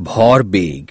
Bhaur bag.